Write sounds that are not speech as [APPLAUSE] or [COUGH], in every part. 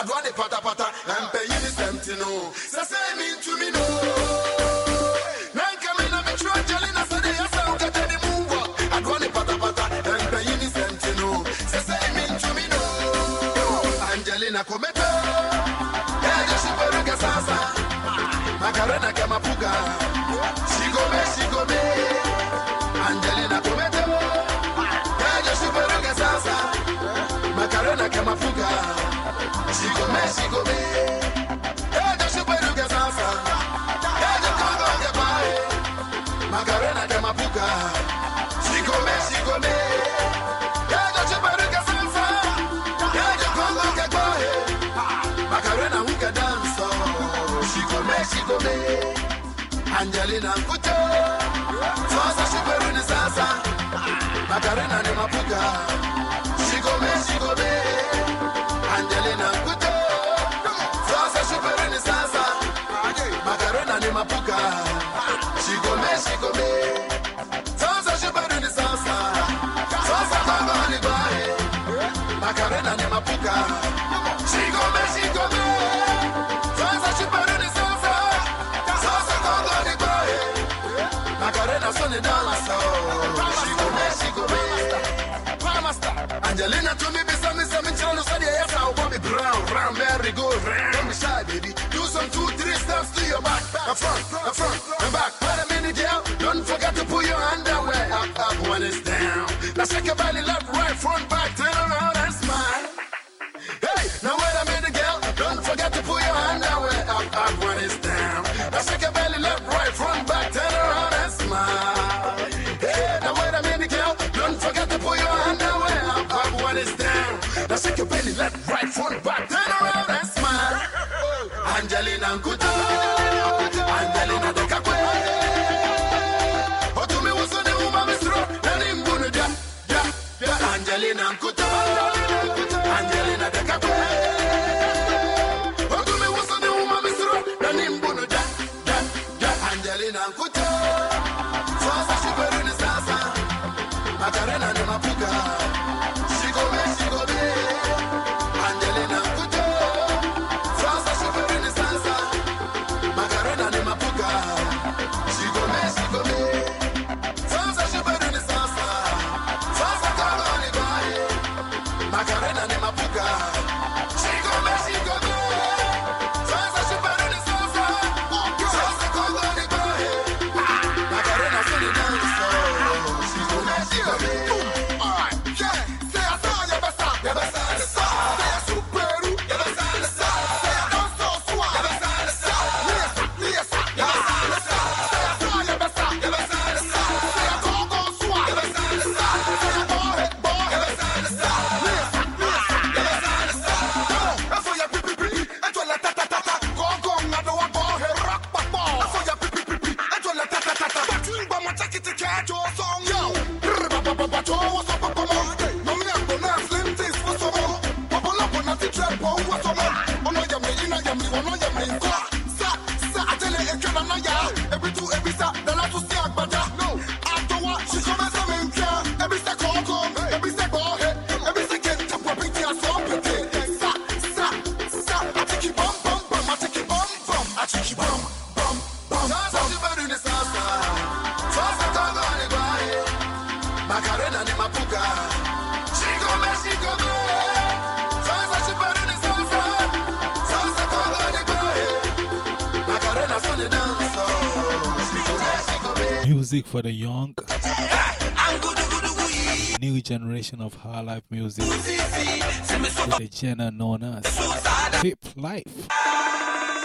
Adwane pata pata, and pay you the something no. Say say me to me no. Nanka me na me try Angelina say they say uka tani mungo. Adwane pata pata, and pay you something no. Say say me to me no. Angelina kometa. Yeah, just. Angelina. Yeah, just peruka sasa. Macarena kama puga. Shigome shigome. Yeah, just peruka sasa. Yeah, just. Yeah, just peruka sasa. Macarena Angelina Nkuto, sasa runi sasa. Macarena ni mapuka, mapuka, she go me, she go me. Sasa she go runi sasa. Sasa kongo ni bae. Macarena ni mapuka. She go me, she go me. Sasa she better than salsa. Salsa Congo ni bae. Macarena son the dance. She go me, she go me. Angelina to me, something, channel, so yeah, yes, I'll brown, round, merry go round. Up front, up front, and back. Wait a minute, girl. Don't forget to put your underwear up, up when it's down. Now shake your belly left, right, front, back, turn around and smile. Hey, now wait a minute, girl. Don't forget to put your underwear up, up when it's down. Now shake your belly left, right, front, back, turn around and smile. Hey, now wait a minute, girl. Don't forget to put your underwear up, up when it's down. Now shake your belly left, right, front, back, turn around and smile. Angelina Nkuto, Music for the young. New generation of high life music. With the genre known as hip life.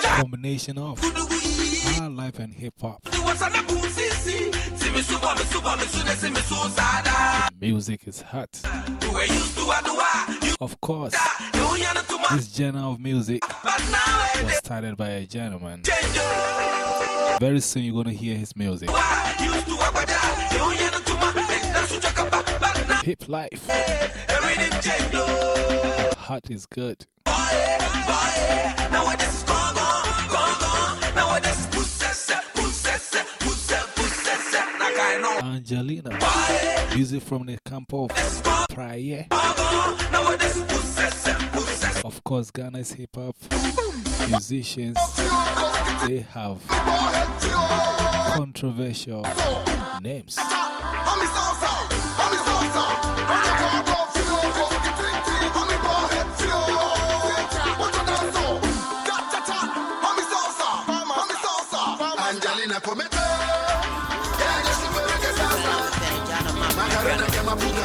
Combination of high life and hip hop. Music is hot. Of course, this genre of music was started by a gentleman. Very soon you're going to hear his music. Hip life. Hot is good. Angelina. Music from the camp of Praye. Of course, Ghana's hip hop musicians, they have controversial names. we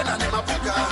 and I'm tena nimepuka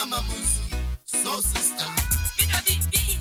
Mama Musu, so sister. You know, be, be in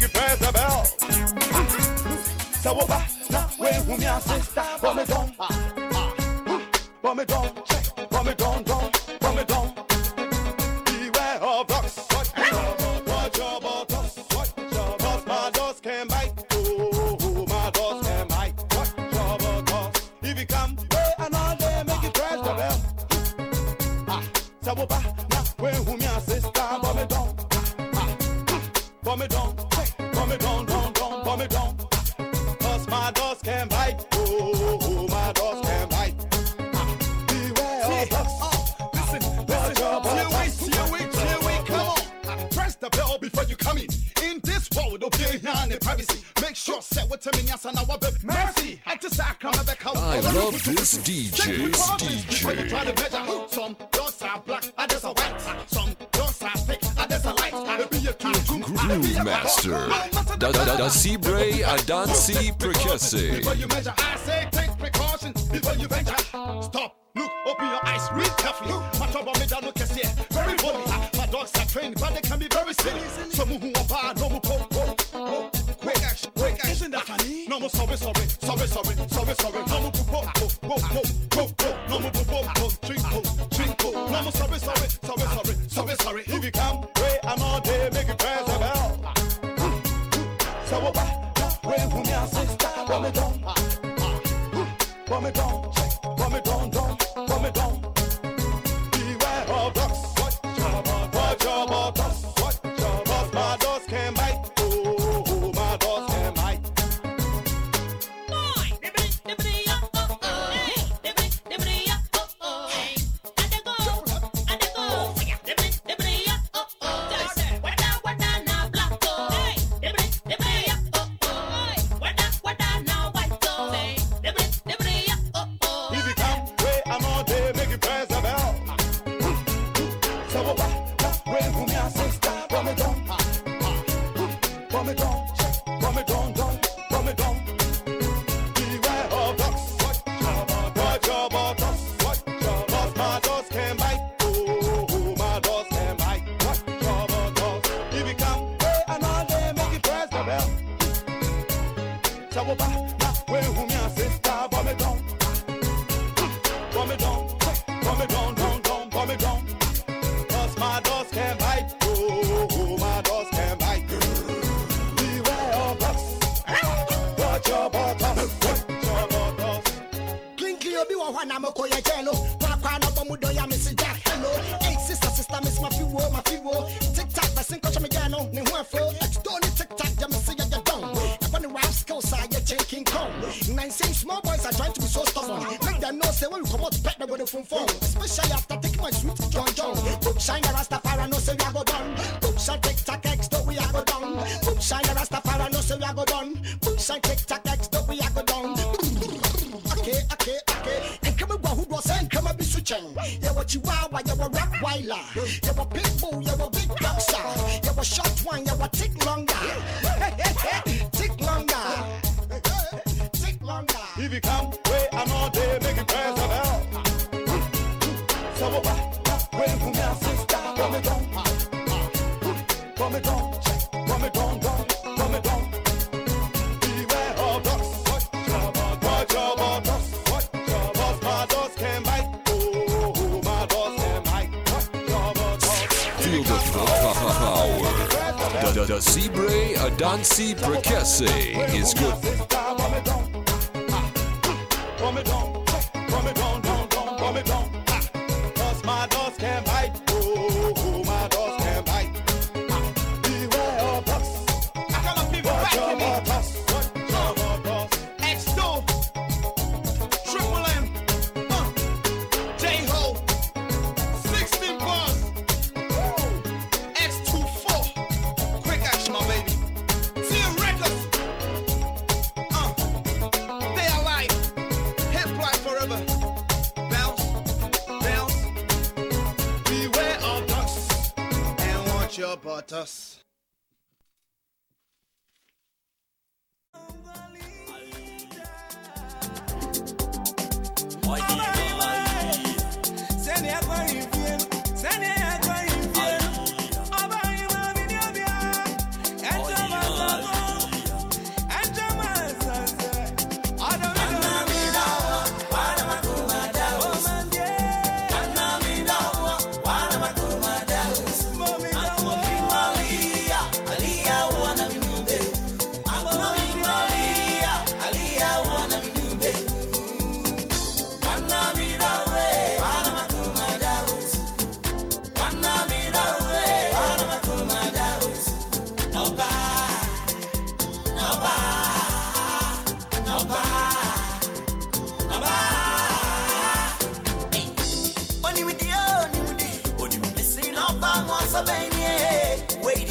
You press the bell. pas, là, ouais, vous m'y sister, pas me donne, ah, ah, pas me donne. Mercy, the I love this DJ. DJ. Some doors are black, others are white. Some doors are thick, others are light. I be a cartoon. Groove master. Da da da da. Sibre Adansi Precese. Before you measure, I say take precautions before you venture. Stop. Look, open your eyes, read carefully. My trouble made no case here. Very funny. My dogs are trained, but they can be very silly. Some who are bad, no more não me sobe, sobe, sobe, sobe, sobe, sobe, não me pupo, po, po, po, po, po, não me pupo, po, chico. Moonshine a Rastafari, no say we a go down. Moonshine, tick tack, X, no we a go down. Okay, okay, okay. And come and go, who was and come and be switching. You a chihuahua, you a rock. You a big bull, you a big boxer. You a short one, you a tick longer. [LAUGHS] tick longer. [LAUGHS] Tick longer. Here you come. Celebre Adansi Bracasse is good.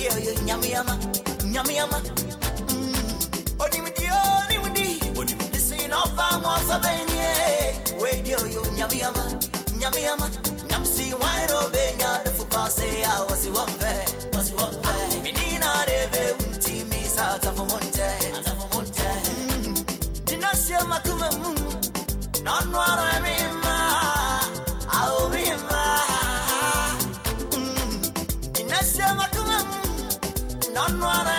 Nyamiama, Nyamiama. Mm. Onimidi, onimidi. This ain't no farm or Sabine. Radio, you, Nyamiama, Nyamiama. Nyamsi, wine, oh, obenya, the football say, I was the one there, was the one there. Menina, Reve, Unti, Misa, Tafamonte, Tafamonte. Mm. Dinasia, mm. Makuma, non noir, Mima, I'll non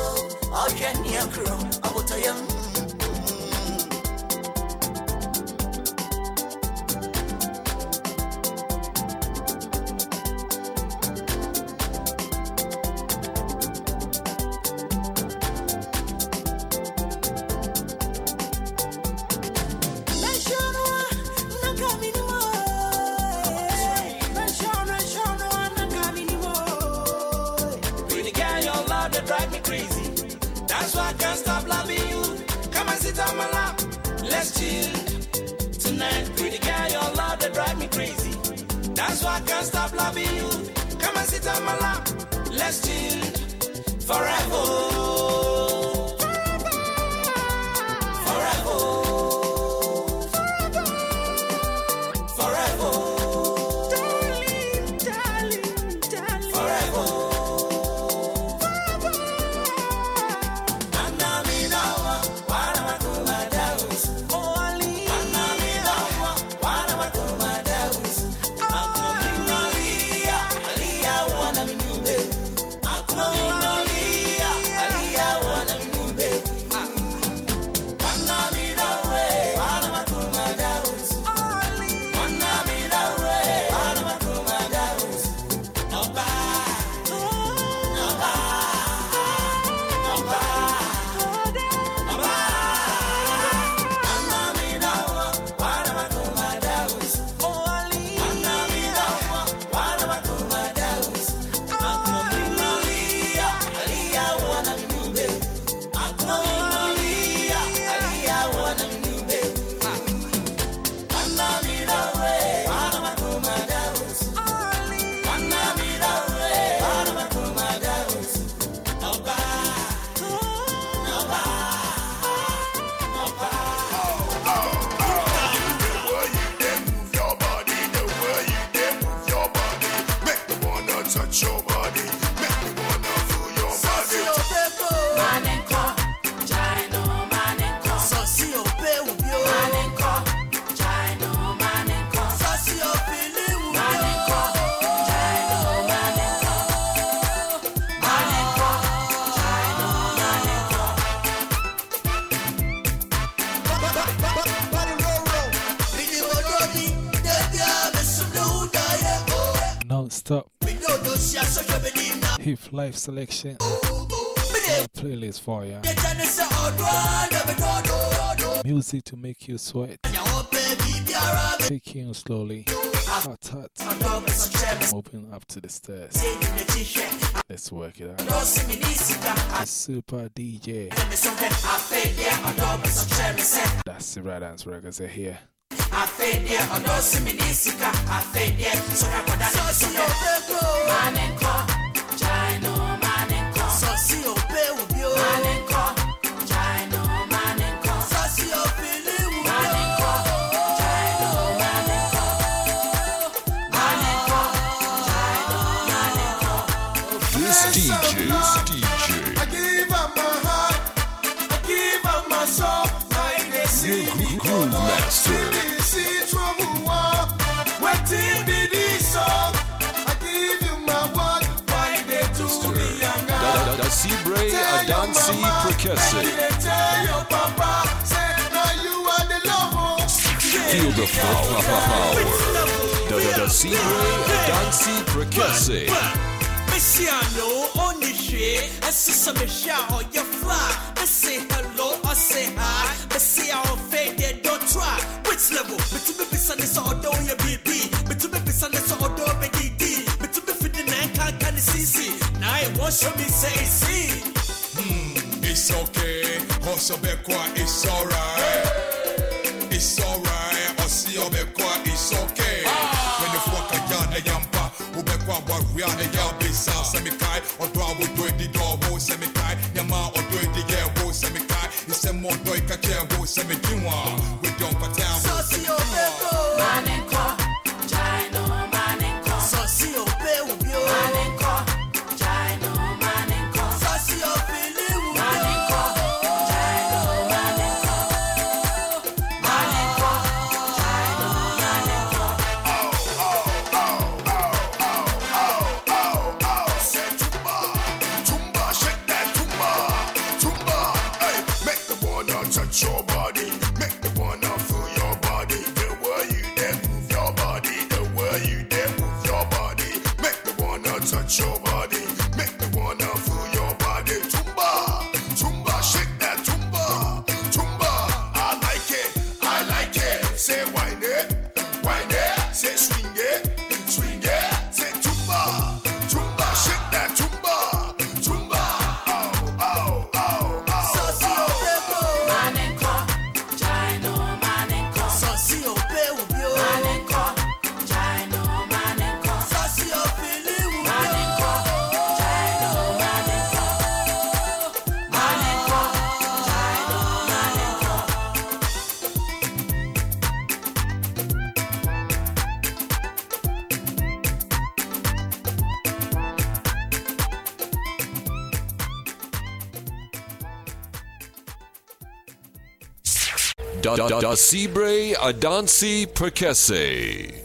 I know you're dead. No one even lady. That's why I can't stop loving you. Come and sit on my lap, let's chill tonight. Pretty girl, your love that drive me crazy. That's why I can't stop loving you. Come and sit on my lap, let's chill forever. live selection playlist for you. Music to make you sweat. Take you slowly. Hot, hot. Open up to the stairs. Let's work it out. The super DJ. That's the right dance records are here. Sibre Adansi Perkese. Feel the power. Da da da Sibre Adansi Perkese. Missy, I know on the shit. I see some shower, you fly. I say hello, I say hi. I see our fade, don't try. Which level? Between the business or don't you be? Between the business or don't be? akanisisi naye woshomise isi mm, it's okay. Osobekwa it's alright. It's alright. Osiobekwa it's okay. Wenefuaka yane yampa. Ubekwa wariane yabisa semikai odo awodo edidowo semikai yama odo ediyewo semikai isemodo ikakewo semikiwa wedo Dasibre Adansi Perkese.